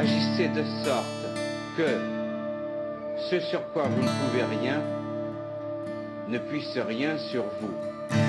Agissez de sorte que ce sur quoi vous ne pouvez rien ne puisse rien sur vous.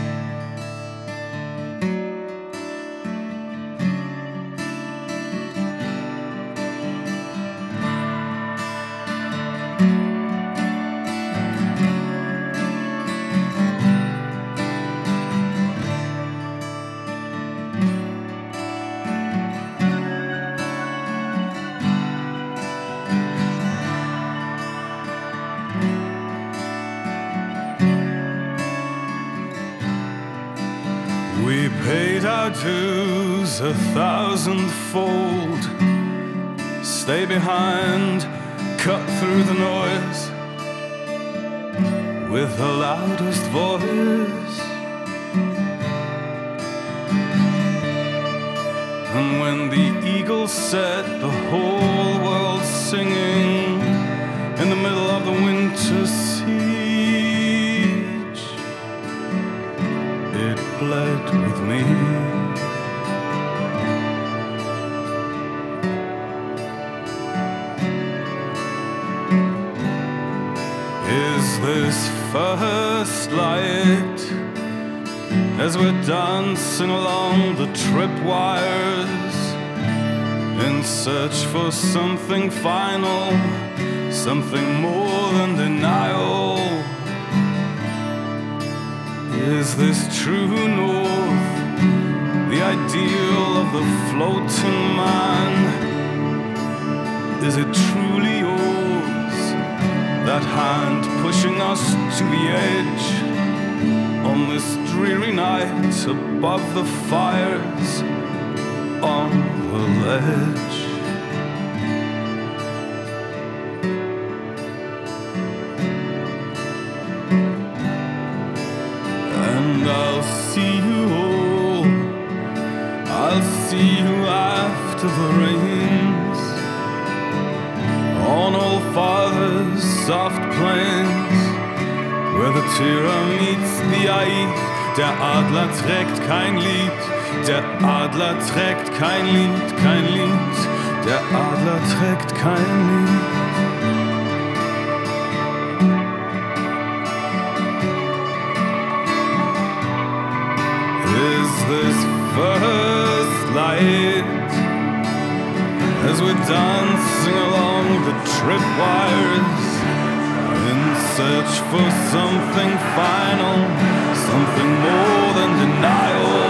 Paid our dues a thousandfold. Stay behind, cut through the noise with the loudest voice. And when the eagle set the whole world singing in the middle of the winter bled with me. Is this first light as we're dancing along the tripwires in search for something final, something more than denial? This true north? The ideal of the floating man? Is it truly yours? That hand pushing us to the edge on this dreary night above the fires on the ledge. I'll see you after the rains on All Father's soft plains, where the Tyra meets the Aid. Der Adler trägt kein Lied, der Adler trägt kein Lied, kein Lied, der Adler trägt kein Lied. As we're dancing along the tripwires in search for something final, something more than denial.